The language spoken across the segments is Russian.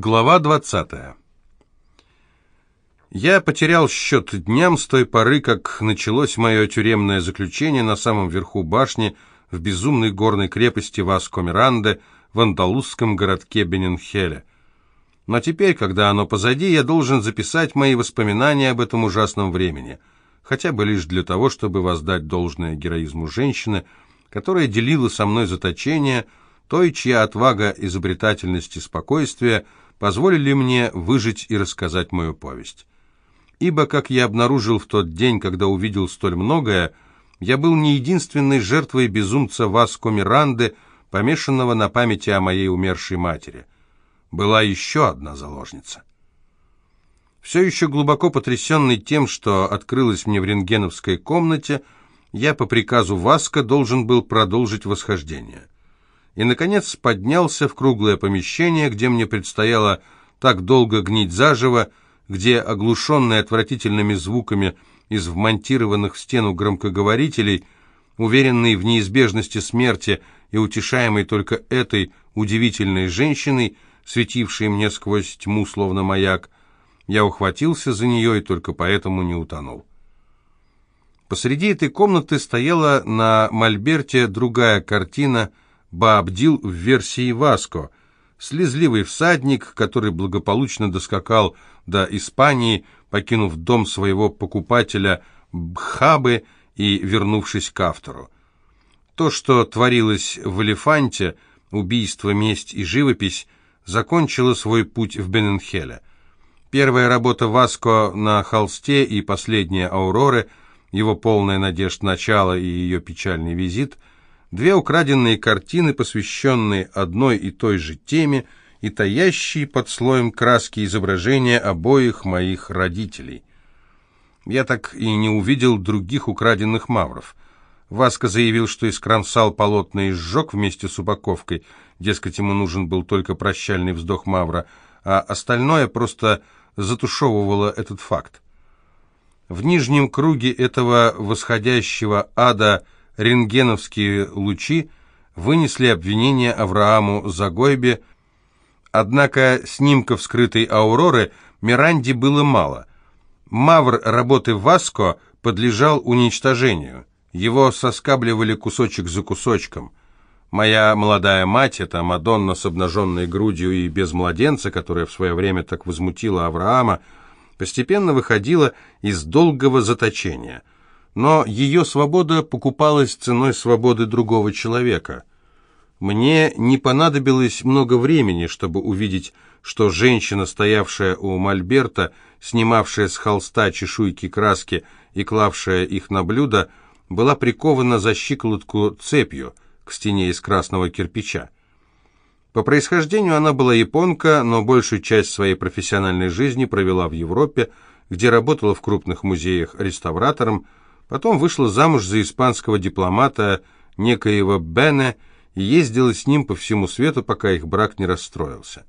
Глава 20. Я потерял счет дням с той поры, как началось мое тюремное заключение на самом верху башни в безумной горной крепости Васко-Миранде в андалузском городке Бенинхеле. Но теперь, когда оно позади, я должен записать мои воспоминания об этом ужасном времени, хотя бы лишь для того, чтобы воздать должное героизму женщины, которая делила со мной заточение – той, чья отвага, изобретательность и спокойствие позволили мне выжить и рассказать мою повесть. Ибо, как я обнаружил в тот день, когда увидел столь многое, я был не единственной жертвой безумца Васко Миранды, помешанного на памяти о моей умершей матери. Была еще одна заложница. Все еще глубоко потрясенный тем, что открылось мне в рентгеновской комнате, я по приказу Васка должен был продолжить восхождение и, наконец, поднялся в круглое помещение, где мне предстояло так долго гнить заживо, где, оглушенный отвратительными звуками из вмонтированных в стену громкоговорителей, уверенный в неизбежности смерти и утешаемый только этой удивительной женщиной, светившей мне сквозь тьму, словно маяк, я ухватился за нее и только поэтому не утонул. Посреди этой комнаты стояла на мольберте другая картина — Баабдил в версии Васко, слезливый всадник, который благополучно доскакал до Испании, покинув дом своего покупателя Бхабы и вернувшись к автору. То, что творилось в «Элефанте», убийство, месть и живопись, закончило свой путь в Бененхеле. Первая работа Васко на холсте и последняя «Ауроры», его полная надежд начала и ее печальный визит – Две украденные картины, посвященные одной и той же теме и таящие под слоем краски изображения обоих моих родителей. Я так и не увидел других украденных мавров. Васка заявил, что искромсал полотна и сжег вместе с упаковкой, дескать, ему нужен был только прощальный вздох мавра, а остальное просто затушевывало этот факт. В нижнем круге этого восходящего ада – рентгеновские лучи вынесли обвинение Аврааму Загойбе, однако снимков скрытой ауроры Миранде было мало. Мавр работы Васко подлежал уничтожению. Его соскабливали кусочек за кусочком. Моя молодая мать, эта Мадонна с обнаженной грудью и без младенца, которая в свое время так возмутила Авраама, постепенно выходила из долгого заточения – но ее свобода покупалась ценой свободы другого человека. Мне не понадобилось много времени, чтобы увидеть, что женщина, стоявшая у мольберта, снимавшая с холста чешуйки краски и клавшая их на блюдо, была прикована за щиколотку цепью к стене из красного кирпича. По происхождению она была японка, но большую часть своей профессиональной жизни провела в Европе, где работала в крупных музеях реставратором, Потом вышла замуж за испанского дипломата некоего Бене и ездила с ним по всему свету, пока их брак не расстроился.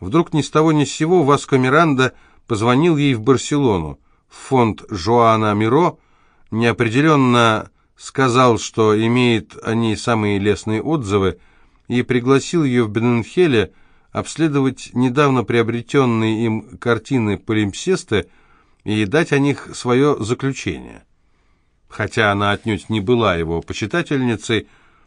Вдруг ни с того ни с сего Васко Миранда позвонил ей в Барселону. В фонд Жоана Миро неопределенно сказал, что имеет о ней самые лестные отзывы, и пригласил ее в Бененхеле обследовать недавно приобретенные им картины Полимпсесты и дать о них свое заключение. Хотя она отнюдь не была его почитательницей,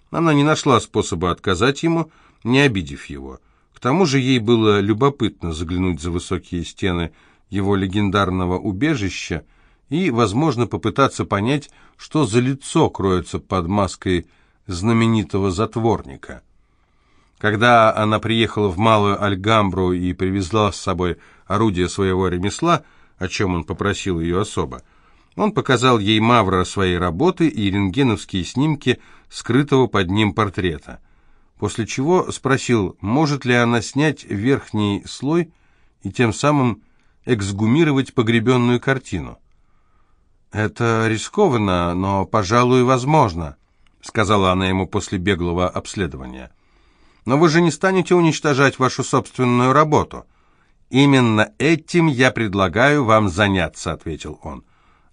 она не нашла способа отказать ему, не обидев его. К тому же ей было любопытно заглянуть за высокие стены его легендарного убежища и, возможно, попытаться понять, что за лицо кроется под маской знаменитого затворника. Когда она приехала в Малую Альгамбру и привезла с собой орудие своего ремесла, о чем он попросил ее особо, он показал ей Мавра своей работы и рентгеновские снимки скрытого под ним портрета, после чего спросил, может ли она снять верхний слой и тем самым эксгумировать погребенную картину. «Это рискованно, но, пожалуй, возможно», — сказала она ему после беглого обследования. «Но вы же не станете уничтожать вашу собственную работу». «Именно этим я предлагаю вам заняться», — ответил он.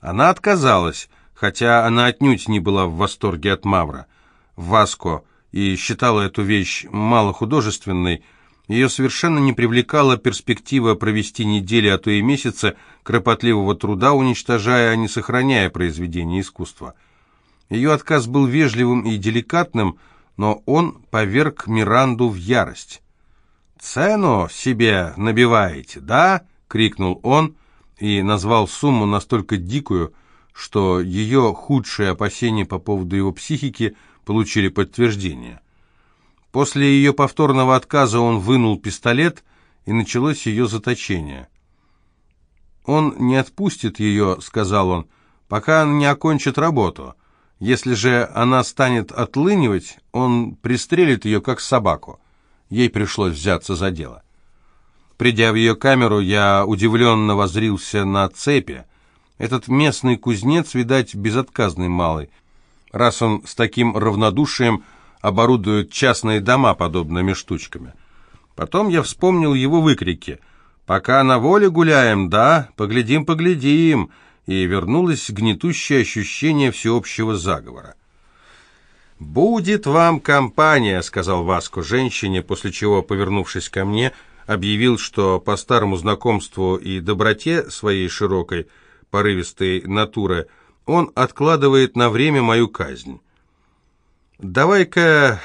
Она отказалась, хотя она отнюдь не была в восторге от Мавра. Васко и считала эту вещь малохудожественной, Ее совершенно не привлекала перспектива провести недели, а то и месяцы кропотливого труда, уничтожая, а не сохраняя произведение искусства. Ее отказ был вежливым и деликатным, но он поверг Миранду в ярость. «Цену себе набиваете, да?» — крикнул он и назвал сумму настолько дикую, что ее худшие опасения по поводу его психики получили подтверждение. После ее повторного отказа он вынул пистолет, и началось ее заточение. «Он не отпустит ее», — сказал он, — «пока не окончит работу. Если же она станет отлынивать, он пристрелит ее, как собаку». Ей пришлось взяться за дело. Придя в ее камеру, я удивленно возрился на цепи. Этот местный кузнец, видать, безотказный малый, раз он с таким равнодушием оборудует частные дома подобными штучками. Потом я вспомнил его выкрики «Пока на воле гуляем, да? Поглядим, поглядим!» и вернулось гнетущее ощущение всеобщего заговора. «Будет вам компания», — сказал Васко женщине, после чего, повернувшись ко мне, объявил, что по старому знакомству и доброте своей широкой, порывистой натуры он откладывает на время мою казнь. «Давай-ка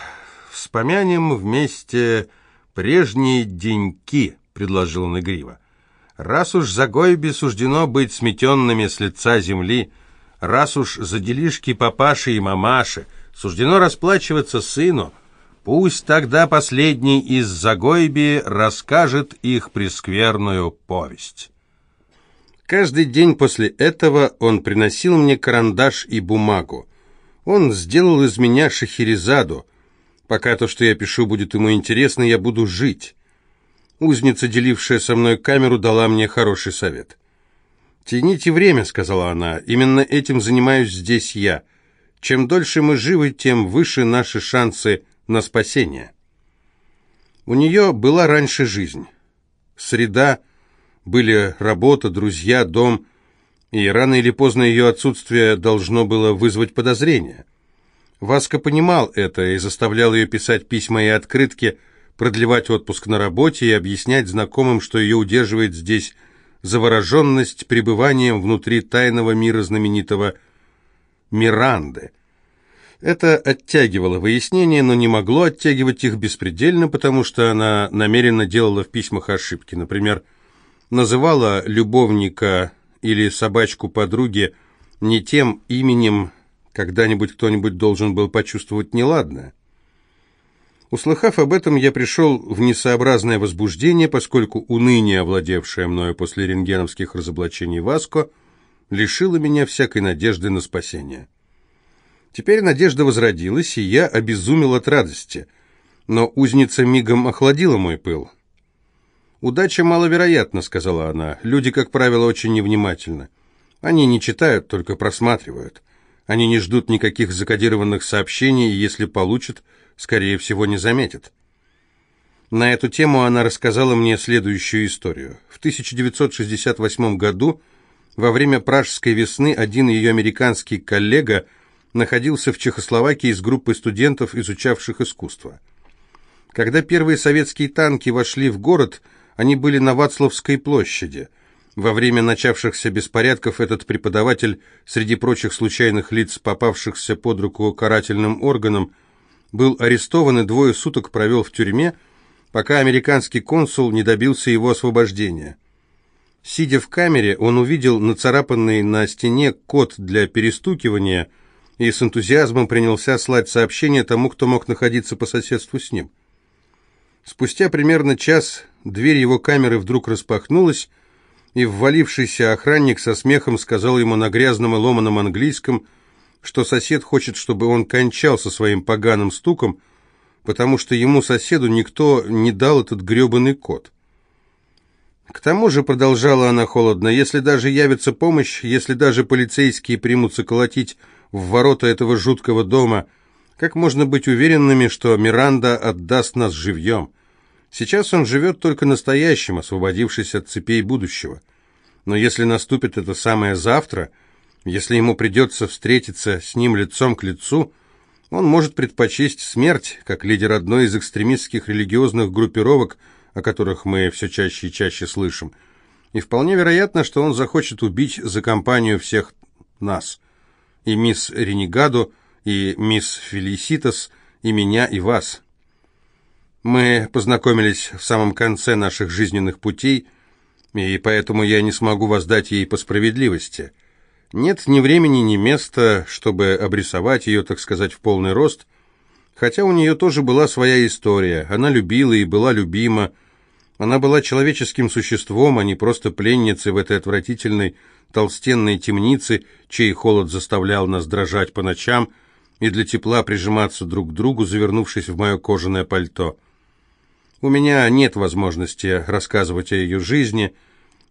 вспомянем вместе прежние деньки», — предложил он игриво. «Раз уж за Гойби суждено быть сметенными с лица земли, раз уж за делишки папаши и мамаши суждено расплачиваться сыну, пусть тогда последний из Загойби расскажет их прескверную повесть». Каждый день после этого он приносил мне карандаш и бумагу. Он сделал из меня Шахерезаду. Пока то, что я пишу, будет ему интересно, я буду жить. Узница, делившая со мной камеру, дала мне хороший совет. «Тяните время», — сказала она, — «именно этим занимаюсь здесь я. Чем дольше мы живы, тем выше наши шансы на спасение». У нее была раньше жизнь. Среда, были работа, друзья, дом — и рано или поздно ее отсутствие должно было вызвать подозрения. Васка понимал это и заставлял ее писать письма и открытки, продлевать отпуск на работе и объяснять знакомым, что ее удерживает здесь завороженность пребыванием внутри тайного мира знаменитого Миранды. Это оттягивало выяснение, но не могло оттягивать их беспредельно, потому что она намеренно делала в письмах ошибки. Например, называла любовника или собачку подруги не тем именем, когда-нибудь кто-нибудь должен был почувствовать неладное. Услыхав об этом, я пришел в несообразное возбуждение, поскольку уныние, овладевшее мною после рентгеновских разоблачений Васко, лишило меня всякой надежды на спасение. Теперь надежда возродилась, и я обезумел от радости, но узница мигом охладила мой пыл. «Удача маловероятна», — сказала она. «Люди, как правило, очень невнимательны. Они не читают, только просматривают. Они не ждут никаких закодированных сообщений, и если получат, скорее всего, не заметят». На эту тему она рассказала мне следующую историю. В 1968 году, во время Пражской весны, один ее американский коллега находился в Чехословакии с группой студентов, изучавших искусство. Когда первые советские танки вошли в город, они были на Вацлавской площади. Во время начавшихся беспорядков этот преподаватель, среди прочих случайных лиц, попавшихся под руку карательным органам, был арестован и двое суток провел в тюрьме, пока американский консул не добился его освобождения. Сидя в камере, он увидел нацарапанный на стене код для перестукивания и с энтузиазмом принялся слать сообщения тому, кто мог находиться по соседству с ним. Спустя примерно час дверь его камеры вдруг распахнулась, и ввалившийся охранник со смехом сказал ему на грязном и ломаном английском, что сосед хочет, чтобы он кончал со своим поганым стуком, потому что ему, соседу, никто не дал этот гребаный код. К тому же, продолжала она холодно, если даже явится помощь, если даже полицейские примутся колотить в ворота этого жуткого дома – как можно быть уверенными, что Миранда отдаст нас живьем? Сейчас он живет только настоящим, освободившись от цепей будущего. Но если наступит это самое завтра, если ему придется встретиться с ним лицом к лицу, Он может предпочесть смерть, как лидер одной из экстремистских религиозных группировок, о которых мы все чаще и чаще слышим. И вполне вероятно, что он захочет убить за компанию всех нас. И мисс Ренегаду, и мисс Фелиситас, и меня, и вас. Мы познакомились в самом конце наших жизненных путей, и поэтому я не смогу воздать ей по справедливости. Нет ни времени, ни места, чтобы обрисовать ее, так сказать, в полный рост, хотя у нее тоже была своя история. Она любила и была любима. Она была человеческим существом, а не просто пленницей в этой отвратительной толстенной темнице, чей холод заставлял нас дрожать по ночам и для тепла прижиматься друг к другу, завернувшись в мое кожаное пальто. У меня нет возможности рассказывать о ее жизни.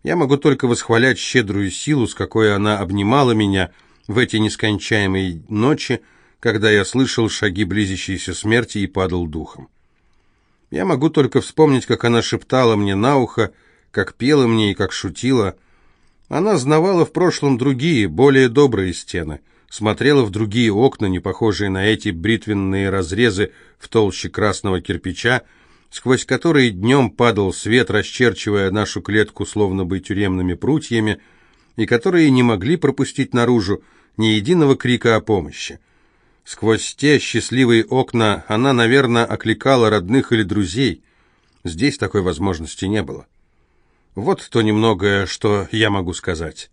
Я могу только восхвалять щедрую силу, с какой она обнимала меня в эти нескончаемые ночи, когда я слышал шаги близящейся смерти и падал духом. Я могу только вспомнить, как она шептала мне на ухо, как пела мне и как шутила. Она знавала в прошлом другие, более добрые стены, смотрела в другие окна, не похожие на эти бритвенные разрезы в толще красного кирпича, сквозь которые днем падал свет, расчерчивая нашу клетку словно бы тюремными прутьями, и которые не могли пропустить наружу ни единого крика о помощи. Сквозь те счастливые окна она, наверное, окликала родных или друзей. Здесь такой возможности не было. Вот то немногое, что я могу сказать.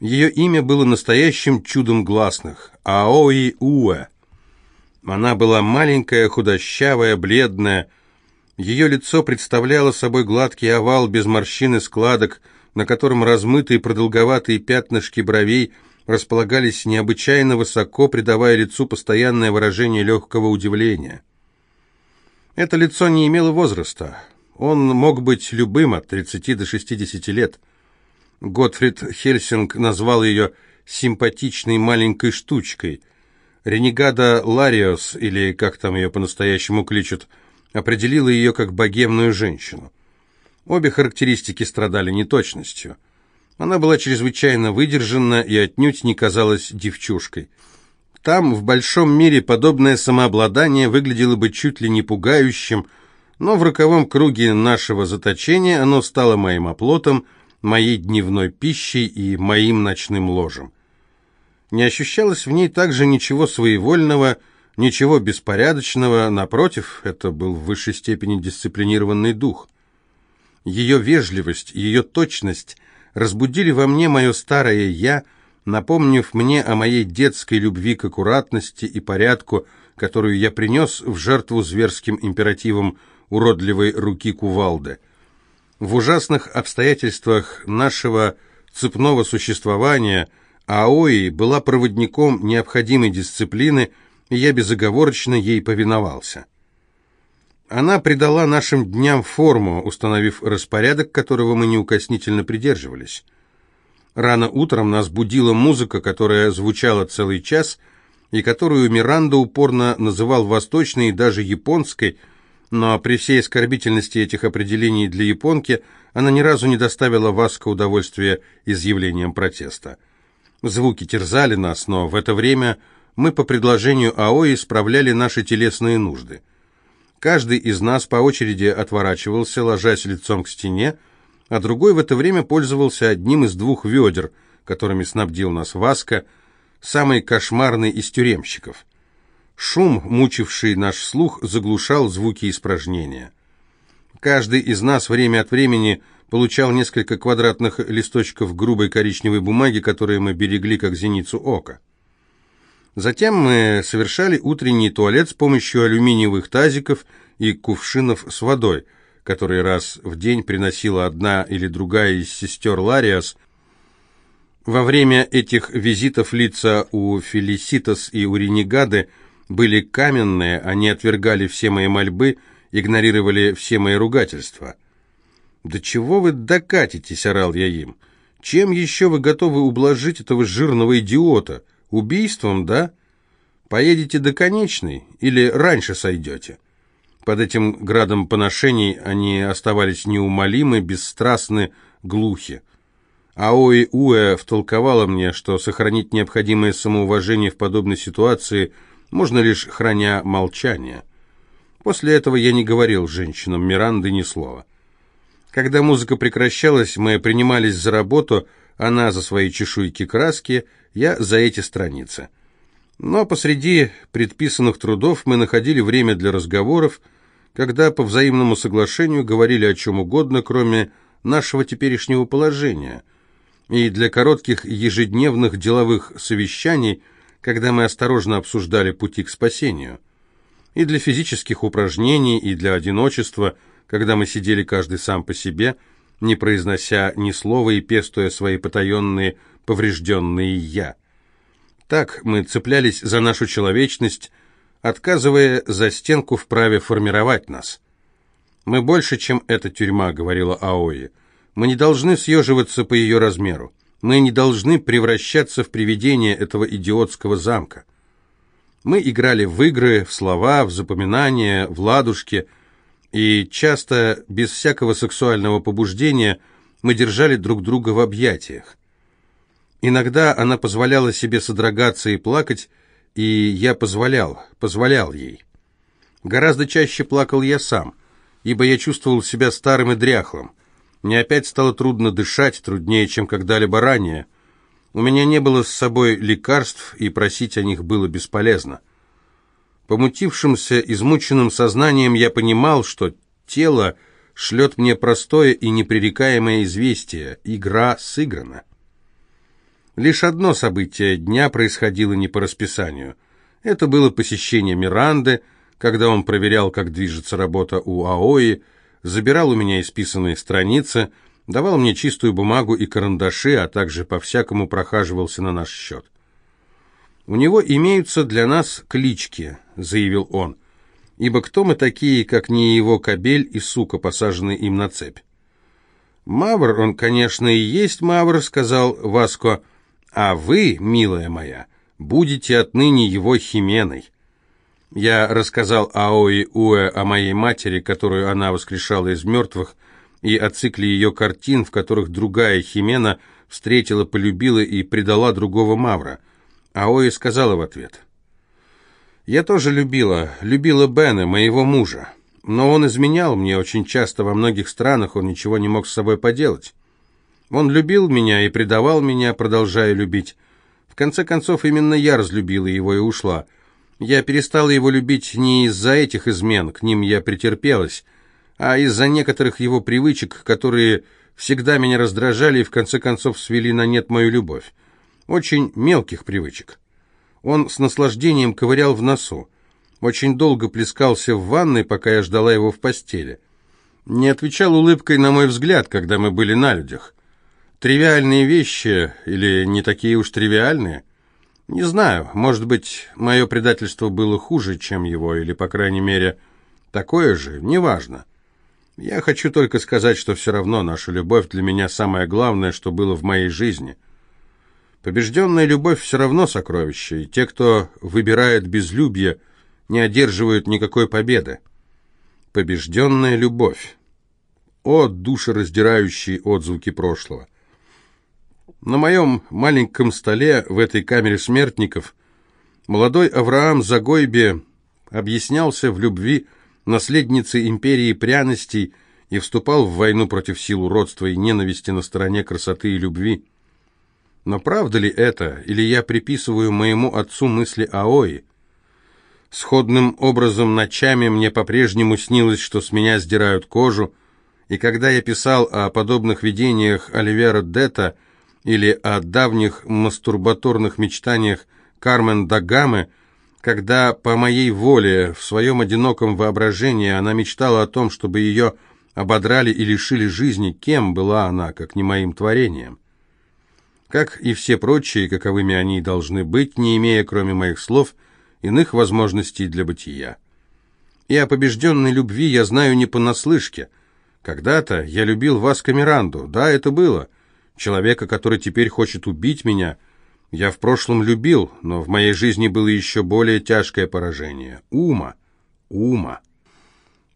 Ее имя было настоящим чудом гласных – Аои Уэ. Она была маленькая, худощавая, бледная, ее лицо представляло собой гладкий овал без морщин и складок, на котором размытые продолговатые пятнышки бровей располагались необычайно высоко, придавая лицу постоянное выражение легкого удивления. Это лицо не имело возраста. Он мог быть любым от 30 до 60 лет. Готфрид Хельсинг назвал ее «симпатичной маленькой штучкой». Ренегада Лариос, или как там ее по-настоящему кличут, определила ее как богемную женщину. Обе характеристики страдали неточностью. Она была чрезвычайно выдержана и отнюдь не казалась девчушкой. Там, в большом мире, подобное самообладание выглядело бы чуть ли не пугающим, но в роковом круге нашего заточения оно стало моим оплотом, моей дневной пищей и моим ночным ложем. Не ощущалось в ней также ничего своевольного, Ничего беспорядочного, напротив, это был в высшей степени дисциплинированный дух. Ее вежливость, ее точность разбудили во мне мое старое «я», напомнив мне о моей детской любви к аккуратности и порядку, которую я принес в жертву зверским императивам уродливой руки кувалды. В ужасных обстоятельствах нашего цепного существования Аои была проводником необходимой дисциплины – и я безоговорочно ей повиновался. Она придала нашим дням форму, установив распорядок, которого мы неукоснительно придерживались. Рано утром нас будила музыка, которая звучала целый час, и которую Миранда упорно называл восточной и даже японской, но при всей оскорбительности этих определений для японки она ни разу не доставила Васко удовольствия изъявлением протеста. Звуки терзали нас, но в это время мы по предложению АОИ справляли наши телесные нужды. Каждый из нас по очереди отворачивался, ложась лицом к стене, а другой в это время пользовался одним из двух ведер, которыми снабдил нас Васка, самый кошмарный из тюремщиков. Шум, мучивший наш слух, заглушал звуки испражнения. Каждый из нас время от времени получал несколько квадратных листочков грубой коричневой бумаги, которые мы берегли как зеницу ока. Затем мы совершали утренний туалет с помощью алюминиевых тазиков и кувшинов с водой, которые раз в день приносила одна или другая из сестер Лариас. Во время этих визитов лица у Фелиситас и у Ренегады были каменные, они отвергали все мои мольбы, игнорировали все мои ругательства. «Да чего вы докатитесь?» — орал я им. «Чем еще вы готовы ублажить этого жирного идиота?» Убийством, да? Поедете до конечной или раньше сойдете? Под этим градом поношений они оставались неумолимы, бесстрастны, глухи. Аои Уэ втолковала мне, что сохранить необходимое самоуважение в подобной ситуации можно лишь храня молчание. После этого я не говорил женщинам Миранды ни слова. Когда музыка прекращалась, мы принимались за работу, она за свои чешуйки краски, я за эти страницы. Но посреди предписанных трудов мы находили время для разговоров, когда по взаимному соглашению говорили о чем угодно, кроме нашего теперешнего положения, и для коротких ежедневных деловых совещаний, когда мы осторожно обсуждали пути к спасению, и для физических упражнений, и для одиночества, когда мы сидели каждый сам по себе, не произнося ни слова и пестуя свои потаенные, поврежденные «я». Так мы цеплялись за нашу человечность, отказывая за стенку в праве формировать нас. «Мы больше, чем эта тюрьма», — говорила Аои. «Мы не должны съеживаться по ее размеру. Мы не должны превращаться в привидение этого идиотского замка. Мы играли в игры, в слова, в запоминания, в ладушки, и часто, без всякого сексуального побуждения, мы держали друг друга в объятиях. Иногда она позволяла себе содрогаться и плакать, и я позволял, позволял ей. Гораздо чаще плакал я сам, ибо я чувствовал себя старым и дряхлым. Мне опять стало трудно дышать, труднее, чем когда-либо ранее. У меня не было с собой лекарств, и просить о них было бесполезно. Помутившимся, измученным сознанием я понимал, что тело шлет мне простое и непререкаемое известие. Игра сыграна. Лишь одно событие дня происходило не по расписанию. Это было посещение Миранды, когда он проверял, как движется работа у Аои, забирал у меня исписанные страницы, давал мне чистую бумагу и карандаши, а также по-всякому прохаживался на наш счет. «У него имеются для нас клички», — заявил он, «ибо кто мы такие, как не его кобель и сука, посаженные им на цепь?» «Мавр, он, конечно, и есть Мавр», — сказал Васко, — а вы, милая моя, будете отныне его хименой. Я рассказал Аои Уэ о моей матери, которую она воскрешала из мертвых, и о цикле ее картин, в которых другая химена встретила, полюбила и предала другого Мавра. Аои сказала в ответ, «Я тоже любила, любила Бена, моего мужа, но он изменял мне очень часто во многих странах, он ничего не мог с собой поделать. Он любил меня и предавал меня, продолжая любить. В конце концов, именно я разлюбила его и ушла. Я перестала его любить не из-за этих измен, к ним я претерпелась, а из-за некоторых его привычек, которые всегда меня раздражали и в конце концов свели на нет мою любовь. Очень мелких привычек. Он с наслаждением ковырял в носу. Очень долго плескался в ванной, пока я ждала его в постели. Не отвечал улыбкой на мой взгляд, когда мы были на людях. Тривиальные вещи или не такие уж тривиальные? Не знаю, может быть, мое предательство было хуже, чем его, или, по крайней мере, такое же, неважно. Я хочу только сказать, что все равно наша любовь для меня самое главное, что было в моей жизни. Побежденная любовь все равно сокровище, и те, кто выбирает безлюбье, не одерживают никакой победы. Побежденная любовь. О, душераздирающие отзвуки прошлого! На моем маленьком столе в этой камере смертников молодой Авраам Загойбе объяснялся в любви наследницы империи пряностей и вступал в войну против сил уродства и ненависти на стороне красоты и любви. Но правда ли это, или я приписываю моему отцу мысли Аои? Сходным образом ночами мне по-прежнему снилось, что с меня сдирают кожу, и когда я писал о подобных видениях Оливера Детта, или о давних мастурбаторных мечтаниях Кармен Дагамы, когда по моей воле в своем одиноком воображении она мечтала о том, чтобы ее ободрали и лишили жизни, кем была она, как не моим творением? Как и все прочие, каковыми они должны быть, не имея, кроме моих слов, иных возможностей для бытия. И о побежденной любви я знаю не понаслышке. Когда-то я любил вас, Камеранду, да, это было — человека, который теперь хочет убить меня. Я в прошлом любил, но в моей жизни было еще более тяжкое поражение. Ума. Ума.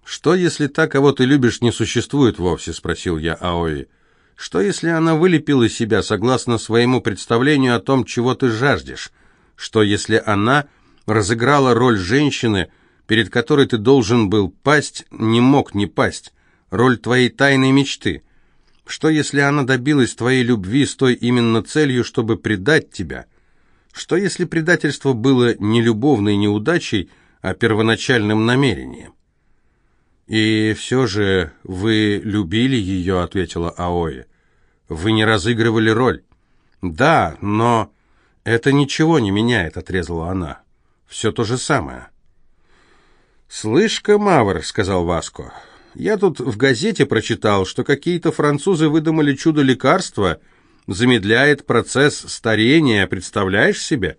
«Что, если та, кого ты любишь, не существует вовсе?» — спросил я Аои. «Что, если она вылепила себя согласно своему представлению о том, чего ты жаждешь? Что, если она разыграла роль женщины, перед которой ты должен был пасть, не мог не пасть, роль твоей тайной мечты. Что, если она добилась твоей любви с той именно целью, чтобы предать тебя? Что, если предательство было не любовной неудачей, а первоначальным намерением? «И все же вы любили ее», — ответила Аои. «Вы не разыгрывали роль». «Да, но это ничего не меняет», — отрезала она. «Все то же самое». «Слышь-ка, Мавр», — сказал Васко, — «я тут в газете прочитал, что какие-то французы выдумали чудо-лекарство, замедляет процесс старения, представляешь себе?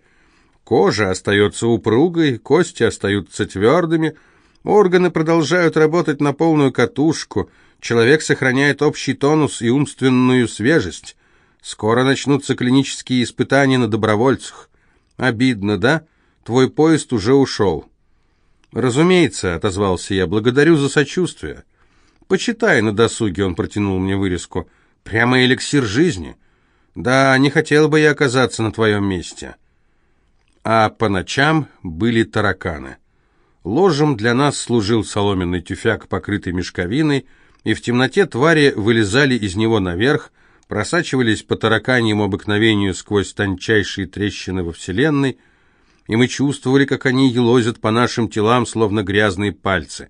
Кожа остается упругой, кости остаются твердыми, органы продолжают работать на полную катушку, человек сохраняет общий тонус и умственную свежесть. Скоро начнутся клинические испытания на добровольцах. Обидно, да? Твой поезд уже ушел». «Разумеется», — отозвался я, — «благодарю за сочувствие». «Почитай на досуге», — он протянул мне вырезку. «Прямо эликсир жизни». «Да, не хотел бы я оказаться на твоем месте». А по ночам были тараканы. Ложем для нас служил соломенный тюфяк, покрытый мешковиной, и в темноте твари вылезали из него наверх, просачивались по тараканьему обыкновению сквозь тончайшие трещины во Вселенной — и мы чувствовали, как они елозят по нашим телам, словно грязные пальцы.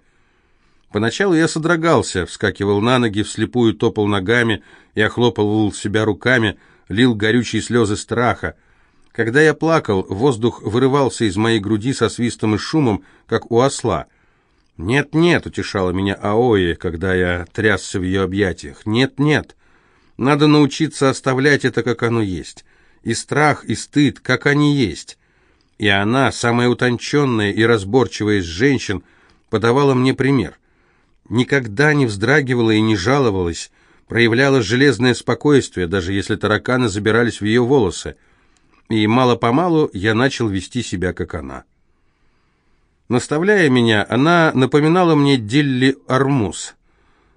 Поначалу я содрогался, вскакивал на ноги, вслепую топал ногами и охлопывал себя руками, лил горючие слезы страха. Когда я плакал, воздух вырывался из моей груди со свистом и шумом, как у осла. «Нет-нет», — утешала меня Аои, когда я трясся в ее объятиях, «нет-нет, надо научиться оставлять это, как оно есть. И страх, и стыд, как они есть. И она, самая утонченная и разборчивая из женщин, подавала мне пример. Никогда не вздрагивала и не жаловалась, проявляла железное спокойствие, даже если тараканы забирались в ее волосы. И мало-помалу я начал вести себя, как она. Наставляя меня, она напоминала мне Дилли Армуз.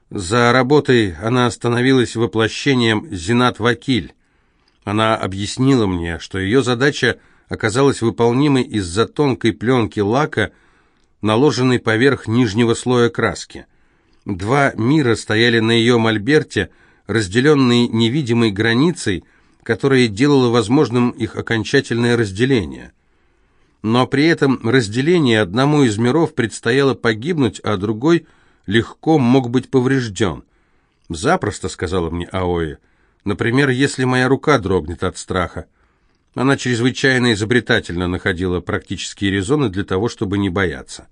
За работой она становилась воплощением Зинат Вакиль. Она объяснила мне, что ее задача — оказалась выполнимой из-за тонкой пленки лака, наложенной поверх нижнего слоя краски. Два мира стояли на ее мольберте, разделенные невидимой границей, которая делала возможным их окончательное разделение. Но при этом разделении одному из миров предстояло погибнуть, а другой легко мог быть поврежден. «Запросто», — сказала мне Аои. «Например, если моя рука дрогнет от страха». Она чрезвычайно изобретательно находила практические резоны для того, чтобы не бояться.